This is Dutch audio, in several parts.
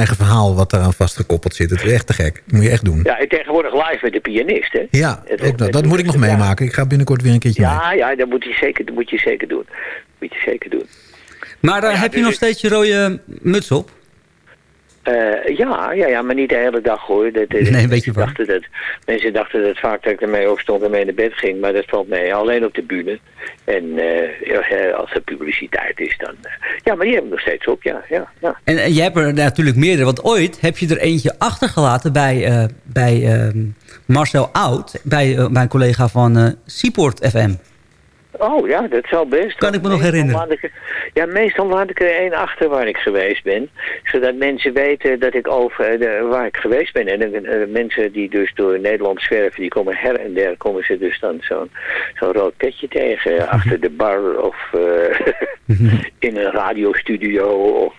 eigen verhaal wat daaraan vastgekoppeld zit. Het is echt te gek. Dat moet je echt doen. Ja, en tegenwoordig live met de pianist, hè? Ja, Het- ook dat, moet ik nog ja. meemaken. Ik ga binnenkort weer een keertje mee. Ja, ja, dat moet je zeker, dat moet je zeker doen. moet je zeker doen. Maar eh, Ja, heb je dus nog steeds je rode muts op? Eh, ja, ja, ja, maar niet de hele dag hoor. Dat, dat- Nee, een beetje mensen warm. dachten dat, mensen dachten dat vaak dat ik ermee opstond en mee naar bed ging. Maar dat valt mee. Alleen op de bühne. En eh, eh, als er publiciteit is dan... ja, maar die heb ik nog steeds op, ja. ja, ja. En, en je hebt er natuurlijk meerdere. Want ooit heb je er eentje achtergelaten bij, bij ehm, Marcel Oud. Bij mijn collega van Seaport FM. Oh ja, dat zal best. Kan ik me nog herinneren. ik er- ja, meestal laat ik er één achter waar ik geweest ben. Zodat mensen weten dat ik over eh, de, waar ik geweest ben. En eh, eh, mensen die dus door Nederland zwerven, die komen her en der, komen ze dus dan zo'n zo'n rood petje tegen. eh, Achter de bar of eh, in een radiostudio of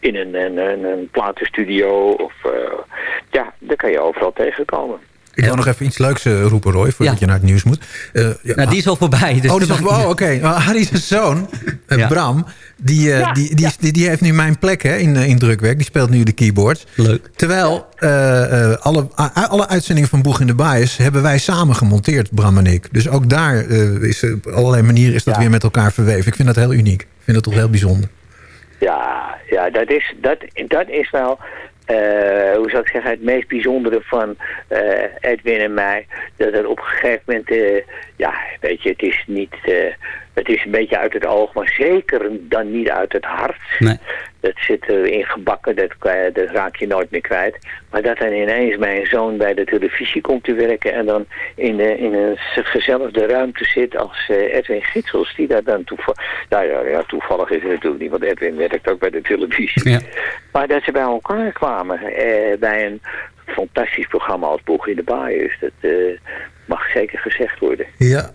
in een, een, een, een platenstudio. Of, ja, daar kan je overal tegenkomen. Ik wil nog even iets leuks eh, roepen, Roy, voordat Ja. je naar het nieuws moet. Eh, ja, Nou, die is al voorbij. Dus oh, dat is oh oké. Maar Harry's zoon, eh, Ja. Bram, die, eh, Ja, die, die, die, die heeft nu mijn plek hè, in, in drukwerk. Die speelt nu de keyboards. Leuk. Terwijl eh, eh, alle, alle uitzendingen van Boeg in de Bias hebben wij samen gemonteerd, Bram en ik. Dus ook daar eh, is op allerlei manieren is dat Ja. weer met elkaar verweven. Ik vind dat heel uniek. Ik vind dat toch heel bijzonder. Ja, ja dat, is, dat, dat is wel, hoe zou ik zeggen, het meest bijzondere van eh, Edwin en mij. Dat er op een gegeven moment, eh, ja, weet je, het is niet, eh, het is een beetje uit het oog, maar zeker dan niet uit het hart. Nee. Dat zit erin gebakken, dat, dat raak je nooit meer kwijt. Maar dat dan ineens mijn zoon bij de televisie komt te werken... en dan in, de, in een gezelligde ruimte zit als eh, Edwin Gitsels... die daar dan toevallig... Nou ja, ja, toevallig is het natuurlijk niet, want Edwin werkt ook bij de televisie. Ja. Maar dat ze bij elkaar kwamen eh, bij een fantastisch programma als Boeg in de Baaiers. Dat eh, mag zeker gezegd worden. Ja.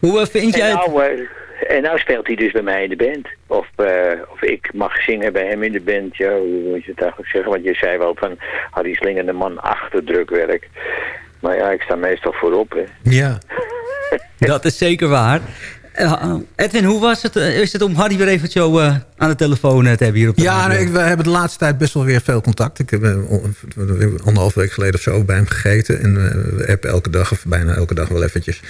Hoe eh, vind En jij het? nou, eh, en nou speelt hij dus bij mij in de band. Of, eh, of ik mag zingen bij hem in de band. Ja, hoe moet je het eigenlijk zeggen? Want je zei wel van Harry Slinger, de man achter drukwerk. Maar ja, ik sta meestal voorop. Hè. Ja. Dat is zeker waar. Eh, Edwin, hoe was het? eh, Is het om Harry weer even zo eh, aan de telefoon eh, te hebben hier op de Ja, radio? nee, ik- we hebben de laatste tijd best wel weer veel contact. Ik heb eh, on- anderhalf week geleden of zo bij hem gegeten. En eh, we hebben elke dag, of bijna elke dag wel eventjes...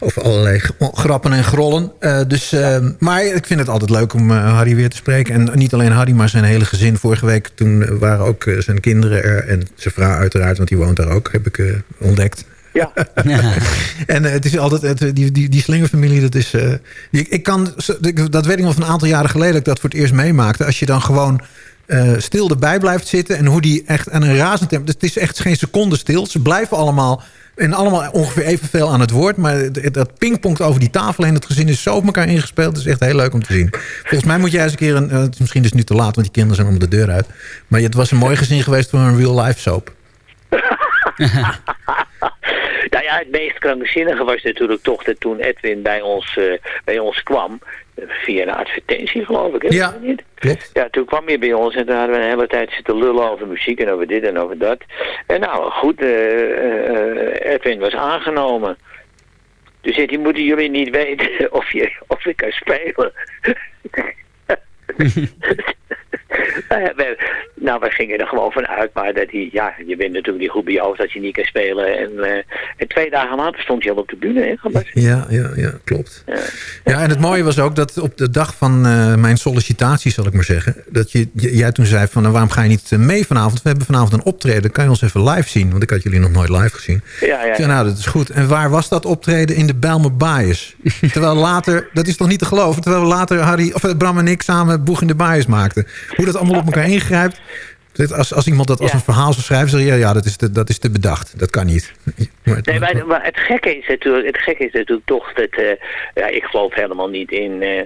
over allerlei grappen en grollen. Eh, dus, eh, maar ik vind het altijd leuk om eh, Harry weer te spreken. En niet alleen Harry, maar zijn hele gezin. Vorige week toen eh, waren ook eh, zijn kinderen er. En zijn vrouw uiteraard, want die woont daar ook, heb ik eh, ontdekt. Ja, En eh, het is altijd, het, die, die, die slingerfamilie, dat is... eh, ik, kan, dat weet ik nog van een aantal jaren geleden... dat ik dat voor het eerst meemaakte. Als je dan gewoon eh, stil erbij blijft zitten... en hoe die echt aan een razend tempo... Het is echt geen seconde stil. Ze blijven allemaal... En allemaal ongeveer evenveel aan het woord. Maar dat pingpongt over die tafel heen. Het gezin is zo op elkaar ingespeeld. Het is echt heel leuk om te zien. Volgens mij moet jij eens een keer... Een, eh, het is misschien dus nu te laat, want die kinderen zijn om de deur uit. Maar het was een mooi gezin geweest voor een real life soap. nou ja, het meest krankzinnige was natuurlijk toch dat toen Edwin bij ons, eh, bij ons kwam... via een advertentie geloof ik, hè? Ja. Klopt. Ja, toen kwam hij bij ons en toen hadden we een hele tijd zitten lullen over muziek en over dit en over dat. En nou, goed, eh, eh, Edwin was aangenomen. Dus hij, moeten jullie niet weten of, je, of ik kan spelen? Nou we, nou, we gingen er gewoon van uit, maar dat hij, ja, je bent natuurlijk niet goed bij je hoofd als je niet kan spelen. En, eh, en twee dagen later stond hij al op de bühne, hè? Ja, ja, ja, klopt. Ja. Ja, en het mooie was ook dat op de dag van eh, mijn sollicitatie, zal ik maar zeggen... dat je, jij toen zei van, nou, waarom ga je niet eh, mee vanavond? We hebben vanavond een optreden, kan je ons even live zien? Want ik had jullie nog nooit live gezien. Ja, ja, zei, ja. nou, dat is goed. En waar was dat optreden? In de Bijlmer Baaiers. terwijl later, dat is toch niet te geloven... terwijl we later Harry, of, eh, Bram en ik samen Boeg in de Baaiers maakten. Hoe dat allemaal op elkaar ingrijpt... Als, als iemand dat als Ja. een verhaal zou schrijven, zeg je, ja, ja dat, is te, dat is te bedacht. Dat kan niet. Maar Nee, maar, maar het gekke is natuurlijk, het gekke is natuurlijk toch dat, eh, ja, ik geloof helemaal niet in, eh,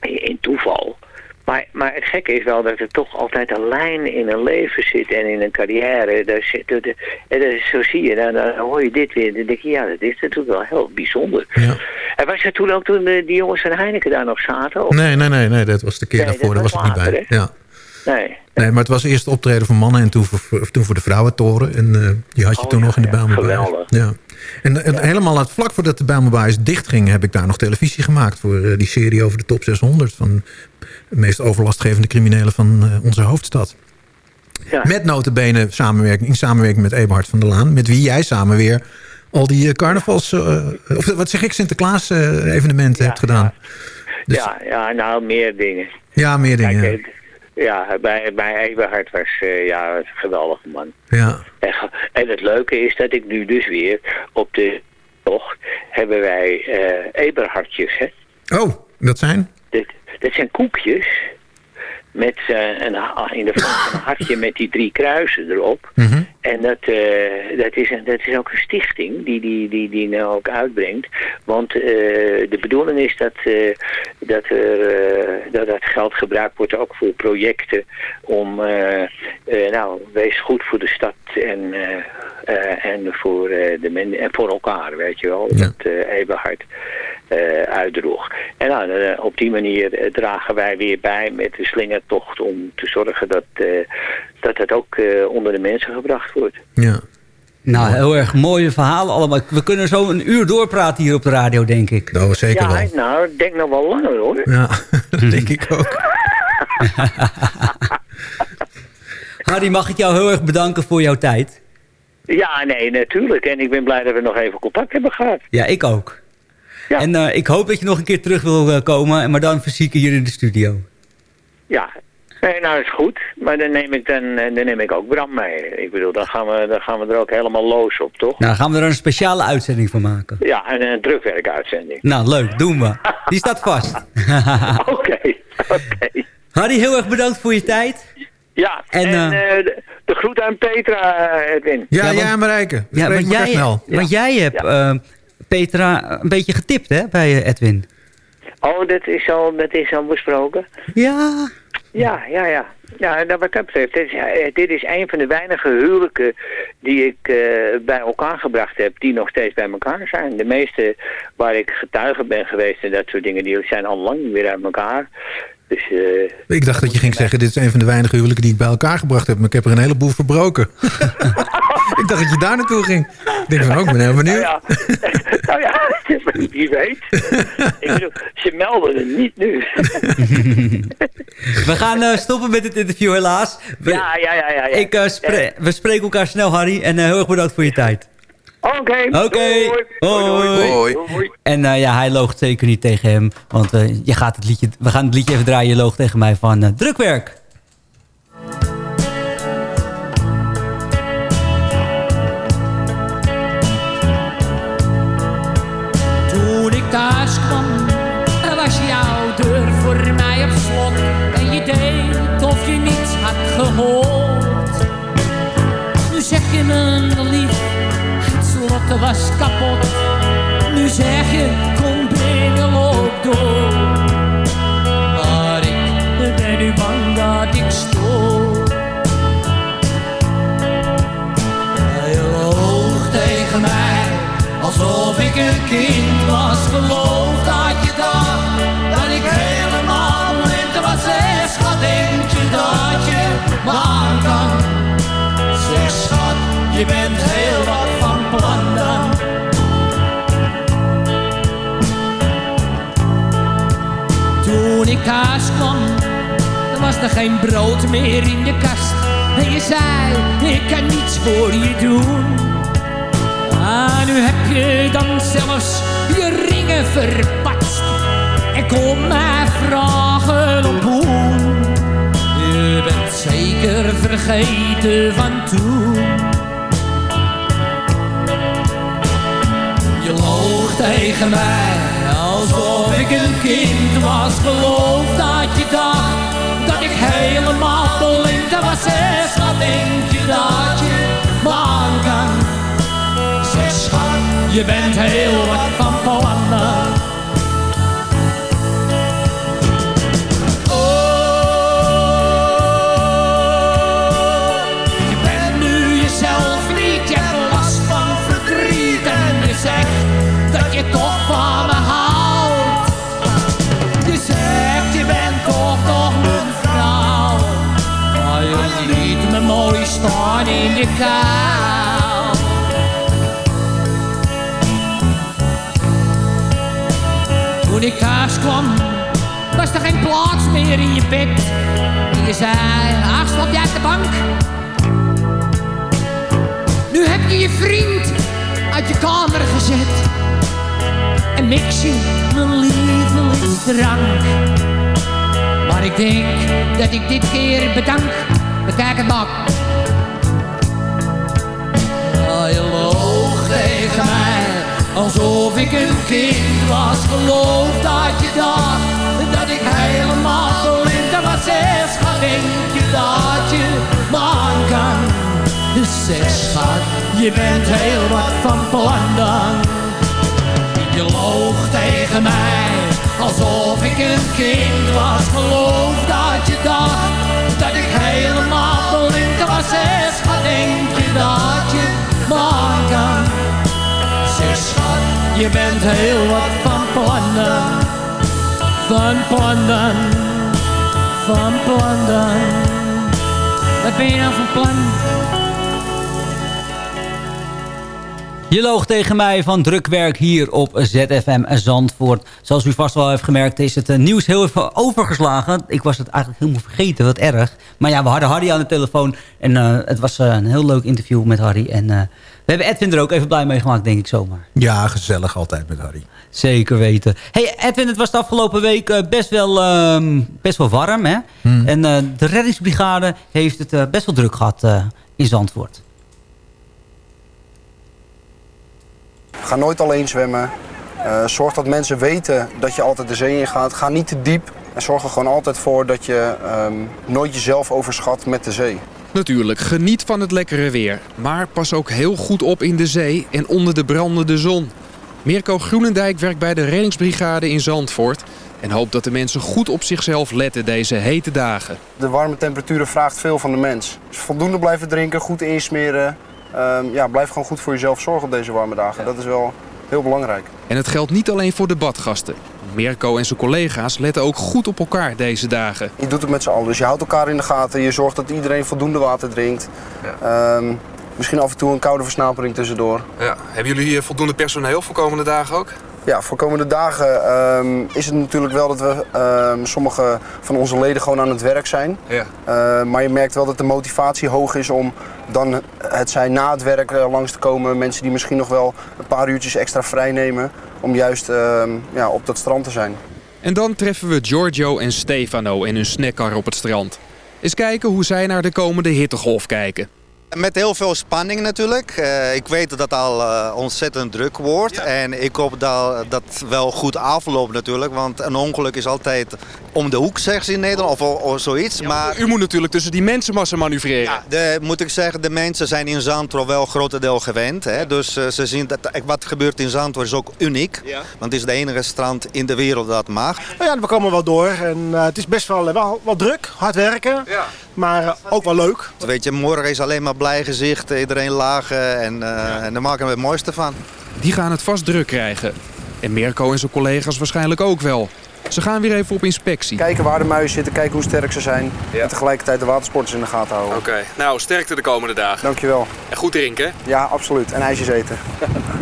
in, in toeval. Maar, maar het gekke is wel dat er toch altijd een lijn in een leven zit en in een carrière. Daar zit, de, en dat is- zo zie je, dan, dan hoor je dit weer. Dan denk je, ja, dat is natuurlijk wel heel bijzonder. Ja. En was er toen ook toen eh, die jongens van Heineken daar nog zaten? Of? Nee, nee, nee, nee, dat was de keer Nee, daarvoor. dat Daar was was ik niet bij. Ja. Nee. Nee, maar het was eerst optreden voor mannen en toen voor, toen voor de vrouwentoren. En eh, die had je Oh, toen ja, nog in de ja, geweldig. Ja. En, en helemaal het vlak voordat de Bijlmerbaai dicht ging... heb ik daar nog televisie gemaakt voor eh, die serie over de top 600... van de meest overlastgevende criminelen van eh, onze hoofdstad. Ja. Met notabene samenwerking, in samenwerking met Eberhard van der Laan. Met wie jij samen weer al die eh, carnavals... eh, of wat zeg ik, Sinterklaas evenementen Ja, hebt gedaan. Dus- ja, ja, nou, meer dingen. Ja, meer dingen. Kijk, ja, bij, bij Eberhard was eh, ja, een geweldige man. ja. En, en het leuke is dat ik nu dus weer op de tocht hebben wij eh Eberhardjes. Hè? Oh, dat zijn? Dit, dit zijn koekjes met eh, een, in de vorm van een hartje met die drie kruisen erop. Mhm. En dat, eh, dat, is dat is ook een stichting die die, die, die nou ook uitbrengt. Want eh, de bedoeling is dat, eh, dat, er, dat dat geld gebruikt wordt ook voor projecten om, nou, wees goed voor de stad en, en, voor, de men en voor elkaar, weet je wel. Ja. Dat Eberhard uitdroeg. En nou, op die manier dragen wij weer bij met de slingertocht om te zorgen dat, dat het ook onder de mensen gebracht wordt. Ja. Nou, heel erg mooie verhalen allemaal. We kunnen zo een uur doorpraten hier op de radio, denk ik. Was zeker ja, wel. nou, ik denk nog wel langer hoor. Ja, dat denk ik ook. Harry, mag ik jou heel erg bedanken voor jouw tijd? Ja, nee, natuurlijk. En ik ben blij dat we nog even contact hebben gehad. Ja, ik ook. Ja. En eh, ik hoop dat je nog een keer terug wil eh, komen, maar dan fysiek hier in de studio. Ja, nee, nou is goed. Maar dan neem ik, dan, eh, dan neem ik ook Bram mee. Ik bedoel, dan gaan, we, dan gaan we er ook helemaal los op, toch? Nou, dan gaan we er een speciale uitzending van maken. Ja, en een drukwerkuitzending. Nou, leuk, doen we. Die staat vast. Oké, oké. Harry, heel erg bedankt voor je tijd. Ja, En, en, eh, eh, de, de groet aan Petra, Edwin. Ja, Ja, want- jij en Marijke. We Ja, spreken want elkaar jij, snel. want jij hebt Petra een beetje getipt, hè, bij Edwin. Oh, dat is al, dat is al besproken? Ja. Ja, ja, ja. Ja, nou, wat dat betreft, dit is, eh, dit is een van de weinige huwelijken die ik eh, bij elkaar gebracht heb, die nog steeds bij elkaar zijn. De meeste waar ik getuige ben geweest en dat soort dingen, die zijn al lang weer uit elkaar. Dus, eh, Ik dacht dat je ging zeggen, dit is een van de weinige huwelijken die ik bij elkaar gebracht heb. Maar ik heb er een heleboel verbroken. ik dacht dat je daar naartoe ging. Ik denk van, ook, ik ben heel nou benieuwd. ja, nou ja, wie weet. ik bedoel, ze melden het niet nu. We gaan eh, stoppen met dit interview helaas. We, ja, ja, ja, ja. ja. ik, eh, spre- we spreken elkaar snel, Harry. En eh, heel erg bedankt voor je tijd. Oké. Doei, doei, Hoi. Hoi. doei. En eh, ja, hij loogt zeker niet tegen hem. Want eh, je gaat het liedje, we gaan het liedje even draaien. Je loog tegen mij van eh, drukwerk. Was kapot. Nu zeg je, kom binnen, loop door. Maar ik ben nu bang dat ik stoor. Hij loog tegen mij, alsof ik een kind was. Geloof dat je dacht, dat ik helemaal blind was. Zeg, schat, denk je dat je me kan? Zeg, schat, je bent heel thuis kwam, er was er geen brood meer in de kast. En je zei, ik kan niets voor je doen. Ah, nu heb je dan zelfs je ringen verpatst. En kom mij vragen op hoe. Je bent zeker vergeten van toen. Je loog tegen mij alsof ik een kind was. Geloof dat je dacht dat ik helemaal blind was. Zeg, wat denk je dat je me kan? Zeg, schat, je bent heel wat van plannen. Kou. Toen ik thuis kwam, was er geen plaats meer in je bed. Je zei, ach, slaap jij op de bank? heb je je vriend uit je kamer gezet. En mix je mijn lievelingsdrank. Maar ik denk dat ik dit keer bedank. Bekijk het maar. Alsof ik een kind was. Geloof dat je dacht dat ik helemaal blind was. Zeg, schat, denk je dat je man kan? Zeg, schat, je bent heel wat van plan dan. Je loog tegen mij, alsof ik een kind was. Geloof dat je dacht dat ik helemaal blind was. Zeg, schat, denk je dat je man kan? Je bent heel wat van plannen. Van plannen, van plannen. Wat ben je nou van plan? Je loog tegen mij van drukwerk hier op ZFM Zandvoort. Zoals u vast wel heeft gemerkt is het eh, nieuws heel even overgeslagen. Ik was het eigenlijk helemaal vergeten, wat erg. Maar ja, we hadden Harry aan de telefoon. En uh, het was uh, een heel leuk interview met Harry. En we hebben Edwin er ook even blij mee gemaakt, denk ik zomaar. Ja, gezellig altijd met Harry. Zeker weten. Hey Edwin, het was de afgelopen week best, wel, uh, best wel warm. Hè? Hmm. En de reddingsbrigade heeft het best wel druk gehad in Zandvoort. Ga nooit alleen zwemmen. Uh, zorg dat mensen weten dat je altijd de zee in gaat. Ga niet te diep. En zorg er gewoon altijd voor dat je um, nooit jezelf overschat met de zee. Natuurlijk, geniet van het lekkere weer. Maar pas ook heel goed op in de zee en onder de brandende zon. Mirko Groenendijk werkt bij de reddingsbrigade in Zandvoort... en hoopt dat de mensen goed op zichzelf letten deze hete dagen. De warme temperaturen vraagt veel van de mens. Dus voldoende blijven drinken, goed insmeren... Um, ja, blijf gewoon goed voor jezelf zorgen op deze warme dagen. Dat is wel heel belangrijk. En het geldt niet alleen voor de badgasten. Mirko en zijn collega's letten ook goed op elkaar deze dagen. Je doet het met z'n allen, dus je houdt elkaar in de gaten. Je zorgt dat iedereen voldoende water drinkt. Ja. Um, misschien af en toe een koude versnapering tussendoor. Ja. Hebben jullie voldoende personeel voor komende dagen ook? Ja, voor komende dagen um, is het natuurlijk wel dat we um, sommige van onze leden gewoon aan het werk zijn. Ja. Uh, maar je merkt wel dat de motivatie hoog is om dan het zijn na het werk uh, langs te komen. Mensen die misschien nog wel een paar uurtjes extra vrij nemen om juist ja, op dat strand te zijn. En dan treffen we Giorgio en Stefano in hun snackcar op het strand. Eens kijken hoe zij naar de komende hittegolf kijken. Met heel veel spanning natuurlijk. Uh, ik weet dat het al uh, ontzettend druk wordt. Ja. En ik hoop dat dat wel goed afloopt natuurlijk. Want een ongeluk is altijd om de hoek, zeggen ze in Nederland. Of, of zoiets. Ja, maar u moet natuurlijk tussen die mensenmassa manoeuvreren. Ja, de, moet ik zeggen, de mensen zijn in Zandvoort wel grotendeel gewend. Hè? Dus uh, ze zien dat wat gebeurt in Zandvoort is ook uniek. Ja. Want het is de enige strand in de wereld dat mag. Nou ja, we komen wel door. En het is best wel, wel, wel druk, hard werken. Maar ook wel leuk. Weet je, morgen is alleen maar blij gezicht, iedereen lachen en, uh, ja. en daar maken we het mooiste van. Die gaan het vast druk krijgen. En Mirko en zijn collega's waarschijnlijk ook wel. Ze gaan weer even op inspectie. Kijken waar de muizen zitten, kijken hoe sterk ze zijn. Ja. En tegelijkertijd de watersporters in de gaten houden. Oké, okay. nou sterkte de komende dagen. Dankjewel. En goed drinken. Ja, absoluut. En ijsjes eten.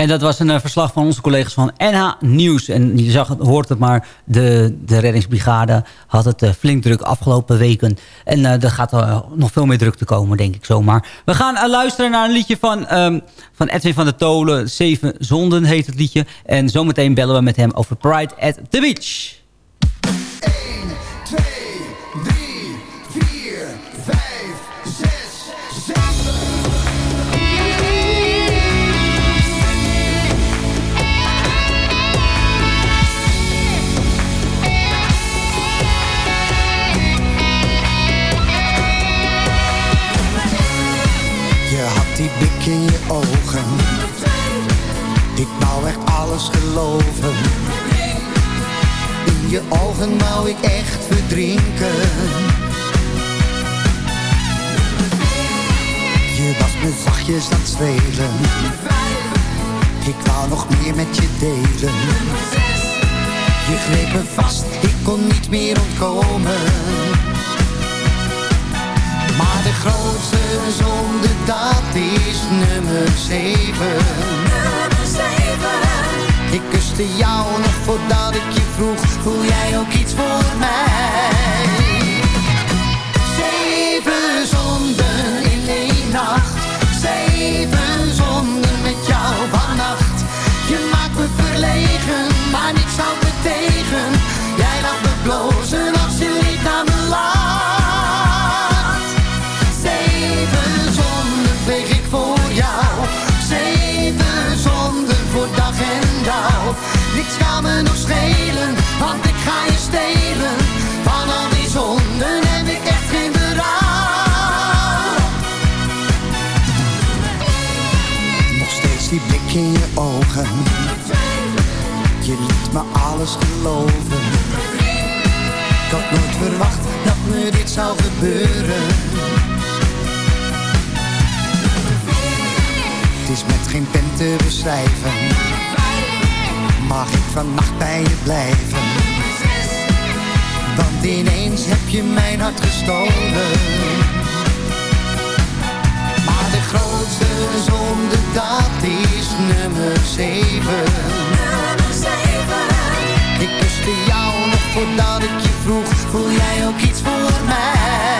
En dat was een uh, verslag van onze collega's van NH Nieuws. En je zag, hoort het maar, de, de reddingsbrigade had het uh, flink druk afgelopen weken. En uh, er gaat nog veel meer druk te komen, denk ik zomaar. We gaan luisteren naar een liedje van, um, van Edwin van der Tolen. Zeven Zonden heet het liedje. En zometeen bellen we met hem over Pride at the Beach. 1, die blik in je ogen. Ik wou echt alles geloven. In je ogen wou ik echt verdrinken. Je was me zachtjes aan het. Ik wou nog meer met je delen. Je greep me vast, ik kon niet meer ontkomen. Maar de grootste zonde, dat is nummer 7. Nummer 7. Ik kuste jou nog voordat ik je vroeg, voel jij ook iets voor mij? Je liet me alles geloven. Ik had nooit verwacht dat me dit zou gebeuren. Het is met geen pen te beschrijven. Mag ik vannacht bij je blijven? Want ineens heb je mijn hart gestolen. Grootste zonde, dat is nummer 7. Ik kuste jou nog voordat ik je vroeg, voel jij ook iets voor mij?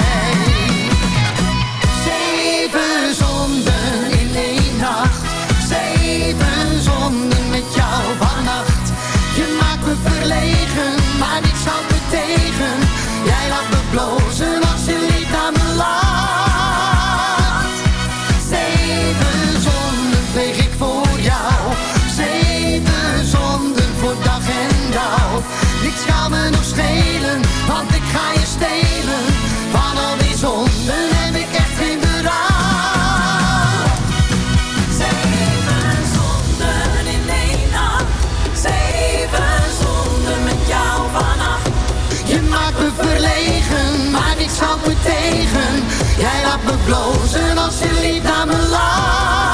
Zeven zonden in één nacht, zeven zonden met jou vannacht. Je maakt me verlegen, maar niks houdt me tegen. Jij laat me blozen als je niet aan me lacht. Want ik ga je stelen. Van al die zonden heb ik echt geen berouw. Zeven zonden in één nacht. Zeven zonden met jou vannacht. Je maakt me verlegen, maar niks houdt me tegen. Jij laat me blozen als je lief naar me lacht.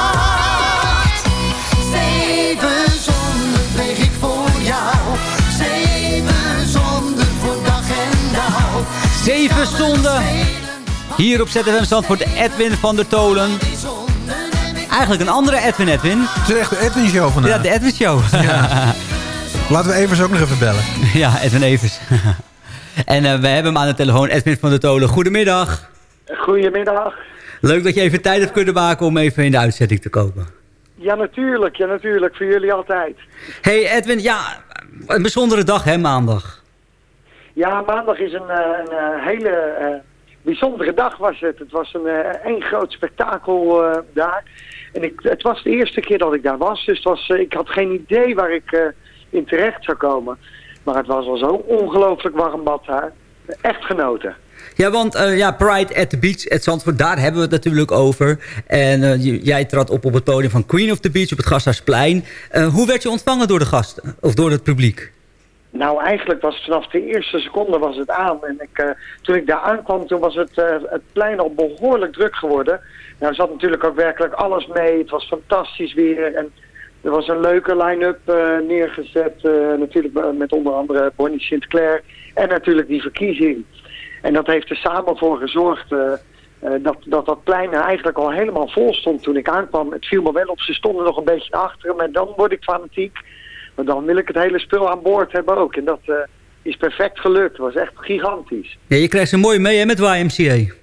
Zonden. Hier op ZFM Zandvoort Edwin van der Tolen. Eigenlijk een andere Edwin Edwin. Het is echt de Edwin Show vandaag. Ja, de Edwin Show. Laten we Evers ook nog even bellen. Ja, Edwin Evers. en eh, we hebben hem aan de telefoon, Edwin van der Tolen. Goedemiddag. Goedemiddag. Leuk dat je even tijd hebt kunnen maken om even in de uitzending te komen. Ja, natuurlijk. Ja, natuurlijk. Voor jullie altijd. Hey Edwin, ja, een bijzondere dag hè, maandag. Ja, maandag is een, eh, een eh, hele eh, bijzondere dag was het. Het was een één groot spektakel daar. En ik, het was de eerste keer dat ik daar was. Dus ik had geen idee waar ik in terecht zou komen. Maar het was al zo ongelooflijk warm bad daar. Echt genoten. Ja, want ja, Pride at the Beach at Zandvoort, daar hebben we het natuurlijk over. En jij trad op op het podium van Queen of the Beach op het Gasthuisplein. Hoe werd je ontvangen door de gasten, of door het publiek? Nou, eigenlijk was het vanaf de eerste seconde was het aan. En ik, eh, toen ik daar aankwam, toen was het, eh, het plein al behoorlijk druk geworden. Nou, er zat natuurlijk ook werkelijk alles mee. Het was fantastisch weer. En er was een leuke line-up eh, neergezet. natuurlijk met onder andere Bonnie Sinclair. En natuurlijk die verkiezing. En dat heeft er samen voor gezorgd... dat, dat dat plein eigenlijk al helemaal vol stond toen ik aankwam. Het viel me wel op, ze stonden nog een beetje achter. Maar dan word ik fanatiek. Maar dan wil ik het hele spul aan boord hebben ook. En dat eh, is perfect gelukt. Het was echt gigantisch. Ja, je krijgt ze mooi mee hè, met YMCA.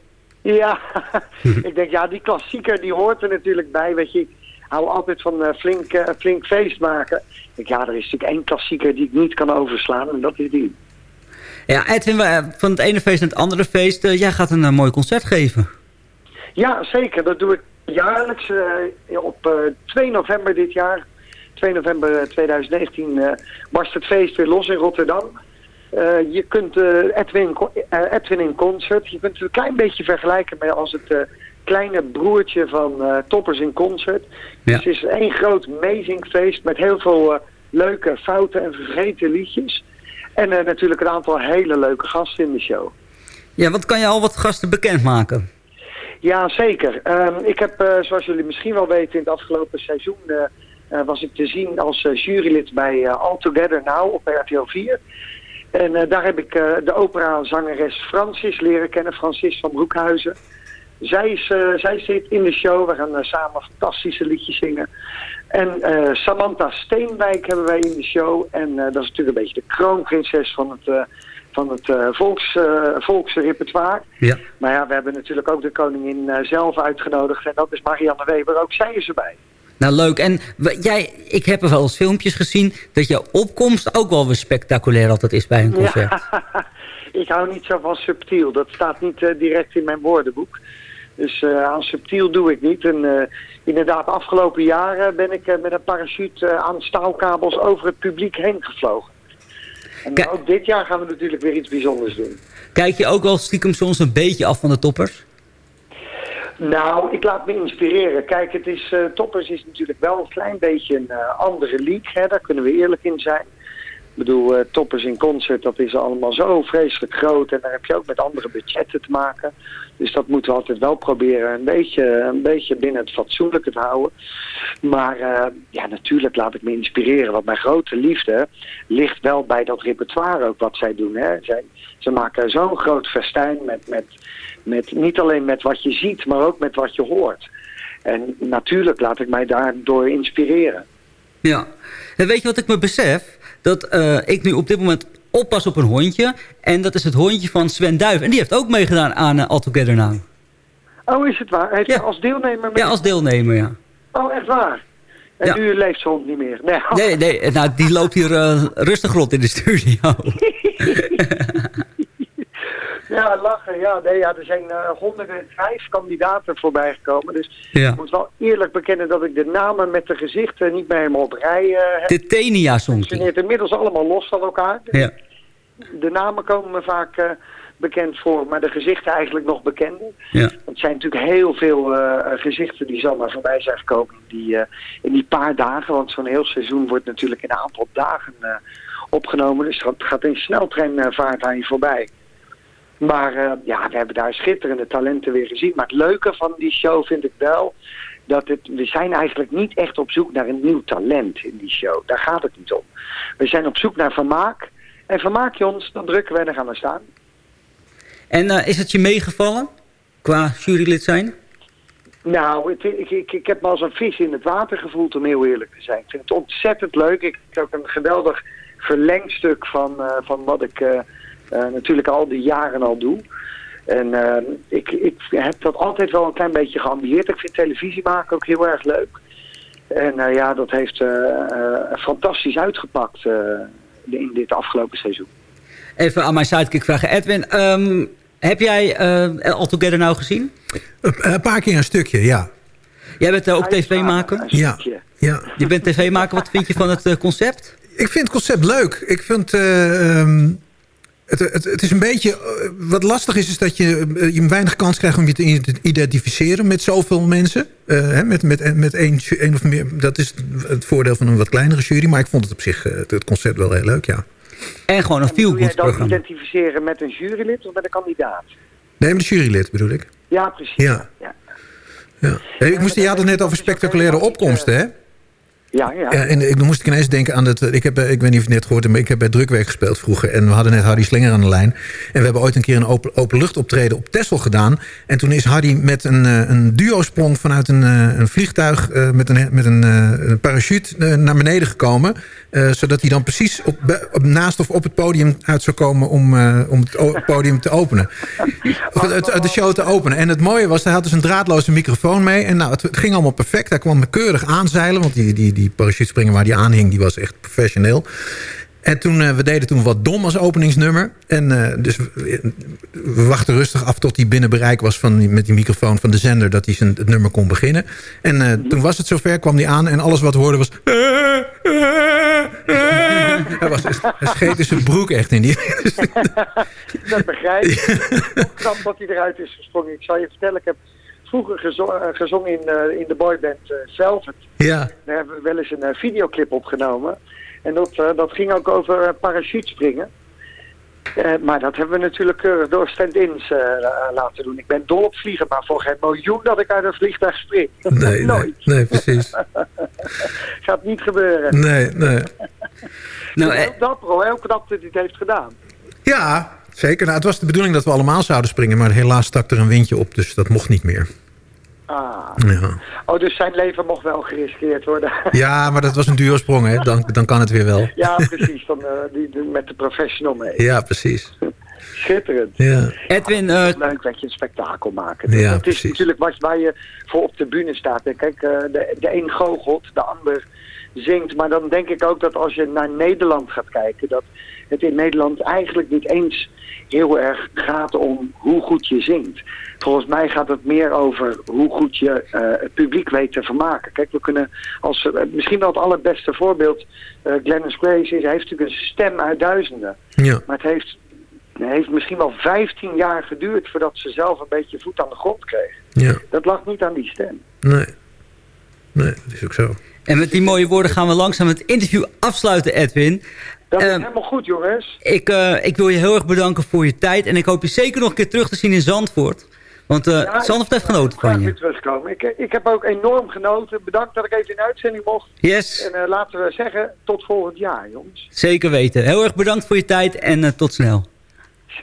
Ja, ik denk ja, die klassieker die hoort er natuurlijk bij. Weet je, ik hou altijd van eh, flink, eh, flink feest maken. Ik denk, ja, er is natuurlijk één klassieker die ik niet kan overslaan. En dat is die. Ja, Edwin, van het ene feest naar het andere feest. jij gaat een mooi concert geven. Ja, zeker. Dat doe ik jaarlijks op eh, 2 november dit jaar. 2 november 2019 eh, barst het feest weer los in Rotterdam. Eh, je kunt eh, Edwin, eh, Edwin in concert. Je kunt het een klein beetje vergelijken met als het eh, kleine broertje van eh, Toppers in concert. Ja. Dus het is één groot amazing feest met heel veel eh, leuke fouten en vergeten liedjes. En eh, natuurlijk een aantal hele leuke gasten in de show. Ja, wat kan je al wat gasten bekendmaken? Ja, zeker. Ehm, ik heb, eh, zoals jullie misschien wel weten, in het afgelopen seizoen eh, eh, was ik te zien als eh, jurylid bij eh, All Together Now op RTL 4. En eh, daar heb ik eh, de operazangeres Francis leren kennen, Francis van Broekhuizen. Zij, is, eh, zij zit in de show, we gaan eh, samen fantastische liedjes zingen. En eh, Samantha Steenwijk hebben wij in de show. En eh, dat is natuurlijk een beetje de kroonprinses van het, eh, van het eh, volks, eh, volksrepertoire. Ja. Maar ja, we hebben natuurlijk ook de koningin eh, zelf uitgenodigd. En dat is Marianne Weber, ook zij is erbij. Nou, leuk. En jij, ik heb er wel eens filmpjes gezien... dat je opkomst ook wel weer spectaculair altijd is bij een concert. Ja, ik hou niet zo van subtiel. Dat staat niet eh, direct in mijn woordenboek. Dus eh, aan subtiel doe ik niet. En eh, inderdaad, afgelopen jaren ben ik met een parachute aan staalkabels over het publiek heen gevlogen. En ook dit jaar gaan we natuurlijk weer iets bijzonders doen. Kijk je ook wel stiekem soms een beetje af van de toppers? Nou, ik laat me inspireren. Kijk, het is, eh, Toppers is natuurlijk wel een klein beetje een eh, andere league. Hè? Daar kunnen we eerlijk in zijn. Ik bedoel, eh, Toppers in concert, dat is allemaal zo vreselijk groot. En daar heb je ook met andere budgetten te maken. Dus dat moeten we altijd wel proberen een beetje, een beetje binnen het fatsoenlijke te houden. Maar ja, natuurlijk laat ik me inspireren. Want mijn grote liefde ligt wel bij dat repertoire ook wat zij doen. Hè. Zij, ze maken zo'n groot festijn met, met, met niet alleen met wat je ziet, maar ook met wat je hoort. En natuurlijk laat ik mij daardoor inspireren. Ja. En weet je wat ik me besef? Dat eh, ik nu op dit moment oppas op een hondje. En dat is het hondje van Sven Duif. En die heeft ook meegedaan aan uh, All Together Now. Oh, is het waar? Heeft Ja. als deelnemer... mee- Ja, als deelnemer, ja. Oh, echt waar? En Ja. nu leeft hond niet meer. Nee, Nee, nee, nou, die loopt hier eh, rustig rond in de studio. Ja, lachen. Ja, nee, ja, er zijn eh 105 kandidaten voorbij gekomen. Dus Ja. ik moet wel eerlijk bekennen dat ik de namen met de gezichten niet meer helemaal op rij eh heb. Titania zong Het die. is inmiddels allemaal los van elkaar. Ja. De namen komen me vaak eh, bekend voor, maar de gezichten eigenlijk nog bekender. Ja. Het zijn natuurlijk heel veel gezichten die zomaar voorbij zijn gekomen in die, in die paar dagen. Want zo'n heel seizoen wordt natuurlijk in een aantal dagen opgenomen. Dus dat gaat in sneltreinvaart aan je voorbij. Maar eh, ja, we hebben daar schitterende talenten weer gezien. Maar het leuke van die show vind ik wel... dat het, we zijn eigenlijk niet echt op zoek naar een nieuw talent in die show. Daar gaat het niet om. We zijn op zoek naar vermaak. En vermaak je ons, dan drukken we en dan gaan we staan. En eh, is het je meegevallen? Qua jurylid zijn? Nou, het- ik, ik, ik heb me als een vis in het water gevoeld om heel eerlijk te zijn. Ik vind het ontzettend leuk. Ik heb ook een geweldig verlengstuk van, eh, van wat ik natuurlijk al die jaren al doe. En eh, ik, ik heb dat altijd wel een klein beetje geambieerd. Ik vind televisie maken ook heel erg leuk. En eh, ja, dat heeft eh, eh, fantastisch uitgepakt eh, in dit afgelopen seizoen. Even aan mijn sidekick vragen. Edwin, ehm, heb jij eh All Together Now gezien? Een paar keer een stukje, ja. Jij bent eh, ook tv-maker? Ja. ja. Je bent tv-maker. Wat vind je van het eh, concept? Ik vind het concept leuk. Ik vind... eh, ehm, het, het, het is een beetje... eh, wat lastig is, is dat je, eh, je weinig kans krijgt om je te identificeren met zoveel mensen. Eh, hè, met, met, met één, één of meer. Dat is het voordeel van een wat kleinere jury. Maar ik vond het op zich, het, concept wel heel leuk, ja. En gewoon een feel-good dan programma. identificeren met een jurylid of met een kandidaat? Nee, met de jurylid bedoel ik. Ja, precies. Ja. Ja. ja. Hey, ik moest, je had het net over spectaculaire opkomsten, hè? Ja, ja. En ik, dan moest ik ineens denken aan dat... Ik, heb, eh, ik weet niet of je het net gehoord hebt, maar ik heb bij Drukwerk gespeeld vroeger. En we hadden net Hardy Slinger aan de lijn. En we hebben ooit een keer een open, openluchtoptreden op Texel gedaan. En toen is Hardy met een, eh, een duo-sprong vanuit een, eh, een vliegtuig... eh, met een, met een, eh, parachute eh, naar beneden gekomen. Eh, zodat hij dan precies op, naast of op het podium uit zou komen om, eh, om het podium te openen. Of de show te openen. En het mooie was, hij had dus een draadloze microfoon mee. En nou, het, ging allemaal perfect. Hij kwam keurig aanzeilen. Want die, die parachutespringer waar die aan hing, die was echt professioneel. En toen, eh, we deden toen wat dom als openingsnummer. En eh, dus we, we wachten rustig af tot hij binnen bereik was van die, met die microfoon van de zender. Dat hij zijn, het nummer kon beginnen. En eh, toen was het zover, kwam hij aan. En alles wat we hoorden was... hij, was hij scheet zijn broek echt in die... Dat begrijp ik. Knap dat hij eruit is gesprongen. Ik zal je vertellen, ik heb vroeger eh, gezongen in, eh, in de boyband uh, Velvet. Ja. Daar hebben we wel eens een eh, videoclip opgenomen. En dat, eh, dat ging ook over uh, parachutespringen. Uh, maar dat hebben we natuurlijk keurig door stand-ins uh, laten doen. Ik ben dol op vliegen, maar voor geen miljoen dat ik uit een vliegtuig spring. Nee, nee, nee, precies. Gaat niet gebeuren. Nee, nee. nou, heel dapper hoor, heel knap dat hij het heeft gedaan. Ja, zeker. Nou, het was de bedoeling dat we allemaal zouden springen, maar helaas stak er een windje op, dus dat mocht niet meer. Ah. Ja. Oh, dus zijn leven mocht wel geriskeerd worden. Ja, maar dat was een dure sprong, hè? Dan, dan kan het weer wel. Ja, precies. Dan, uh, die, die, met de professional mee. Ja, precies. Schitterend. Ja. Edwin... Uh... Leuk dat je een spektakel maakt. Ja, dat precies. is natuurlijk wat, waar je voor op de bühne staat. Kijk, uh, de, de een goochelt, de ander zingt. Maar dan denk ik ook dat als je naar Nederland gaat kijken... dat het in Nederland eigenlijk niet eens heel erg gaat om hoe goed je zingt. Volgens mij gaat het meer over hoe goed je uh, het publiek weet te vermaken. Kijk, we kunnen als uh, misschien wel het allerbeste voorbeeld uh, Glennis Grace is. Hij heeft natuurlijk een stem uit duizenden. Ja. Maar het heeft, het heeft misschien wel 15 jaar geduurd voordat ze zelf een beetje voet aan de grond kreeg. Ja. Dat lag niet aan die stem. Nee. Nee, dat is ook zo. En met die mooie woorden gaan we langzaam het interview afsluiten, Edwin. Dat is Ehm, helemaal goed, jongens. Ik, eh, ik wil je heel erg bedanken voor je tijd. En ik hoop je zeker nog een keer terug te zien in Zandvoort. Want eh Ja, Zandvoort heeft genoten van je. terugkomen. Ik, ik heb ook enorm genoten. Bedankt dat ik even in de uitzending mocht. Yes, En eh, laten we zeggen, tot volgend jaar, jongens. zeker weten. Heel erg bedankt voor je tijd en eh, tot snel.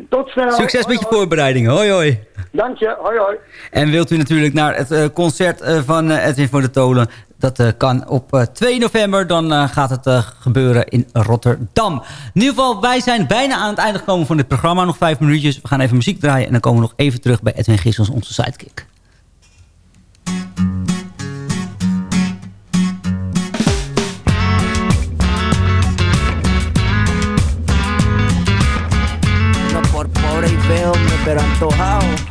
Tot snel. Succes Hoi, met je voorbereidingen. Hoi hoi. Dank je. Hoi, hoi. En wilt u natuurlijk naar het eh, concert eh, van eh, Edwin voor de Tolen... dat eh, kan op eh, 2 november. Dan eh, gaat het eh, gebeuren in Rotterdam. In ieder geval, wij zijn bijna aan het einde gekomen van dit programma. Nog vijf minuutjes. We gaan even muziek draaien... en dan komen we nog even terug bij Edwin Gissels, onze sidekick. Pero.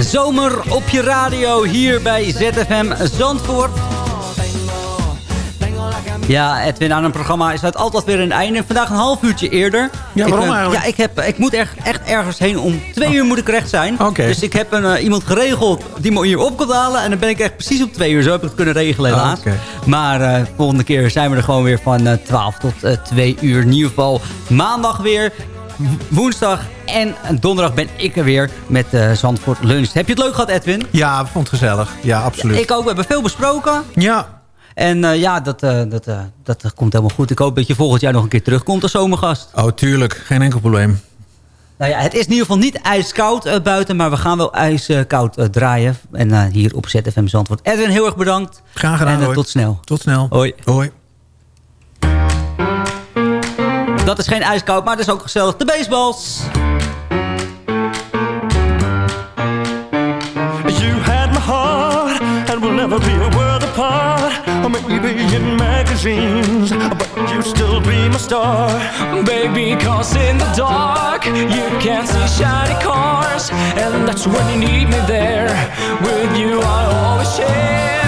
Zomer op je radio hier bij ZFM Zandvoort. Ja, Edwin, aan een programma is het altijd weer een einde. Vandaag een half uurtje eerder. Ja, ik, waarom eh, eigenlijk? Ja, ik, heb, ik moet echt, echt ergens heen. Om twee uur moet ik recht zijn. Oké. Dus ik heb een, eh, iemand geregeld die me hier op kon halen. En dan ben ik echt precies op twee uur. Zo heb ik het kunnen regelen helaas. Ah, oké. Maar eh, volgende keer zijn we er gewoon weer van eh 12 tot eh 2 uur. In ieder geval maandag weer. Woensdag en donderdag ben ik er weer met eh Zandvoort Lunch. Heb je het leuk gehad, Edwin? Ja, ik vond het gezellig. Ja, absoluut. Ik ook. We hebben veel besproken. Ja, En eh, ja, dat, eh, dat, dat komt helemaal goed. Ik hoop dat je volgend jaar nog een keer terugkomt als zomergast. oh tuurlijk. Geen enkel probleem. Nou ja, het is in ieder geval niet ijskoud buiten, maar we gaan wel ijskoud draaien. En hier op ZFM Zandvoort. Edwin, heel erg bedankt. Graag gedaan, En tot snel. Tot snel. Hoi. Hoi. Dat is geen ijskoud, maar het is ook gezellig. De baseballs. You had my heart, and we'll never be a world apart. Or maybe in magazines, but you still be my star. Baby, cause in the dark you can't see shiny cars, and that's when you need me there. With you, I always share.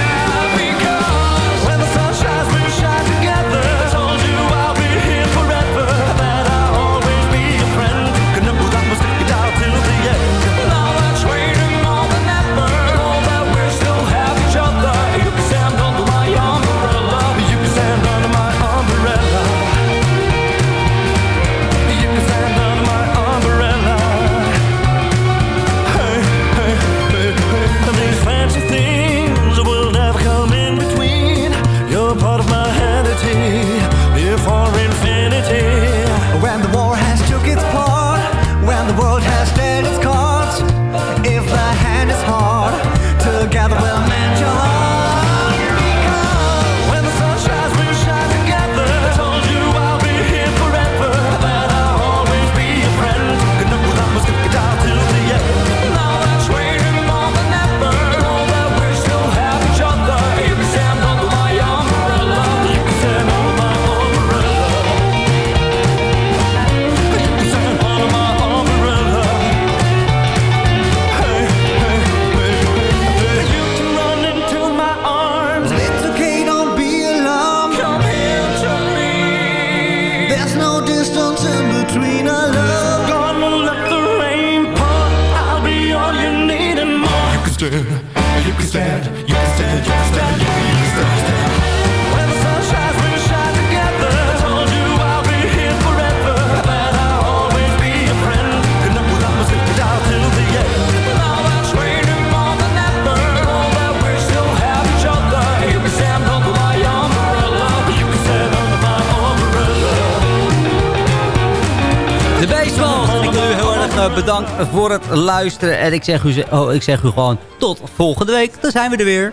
Eh, bedankt voor het luisteren. En ik zeg, u, oh, ik zeg u gewoon tot volgende week. Dan zijn we er weer.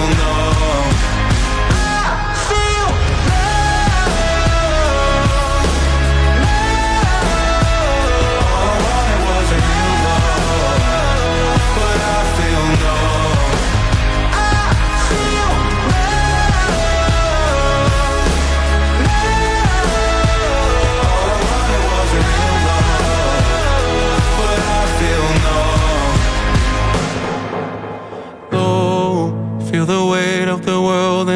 will know.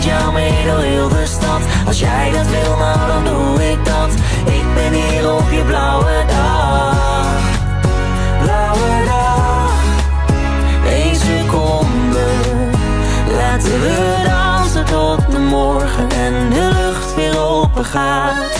met jou mee de stad, als jij dat wil, nou dan doe ik dat. Ik ben hier op je blauwe dag, blauwe dag, één seconde. Laten we dansen tot de morgen en de lucht weer open gaat.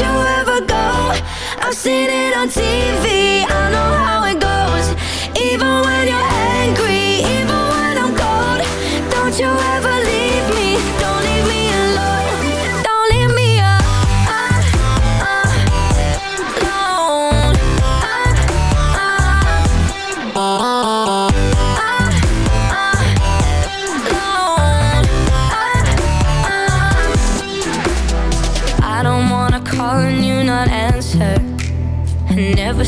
you ever go. I've seen it on TV, I know how it goes. Even when you're angry, even when I'm cold. Don't you ever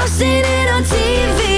I've seen it on TV,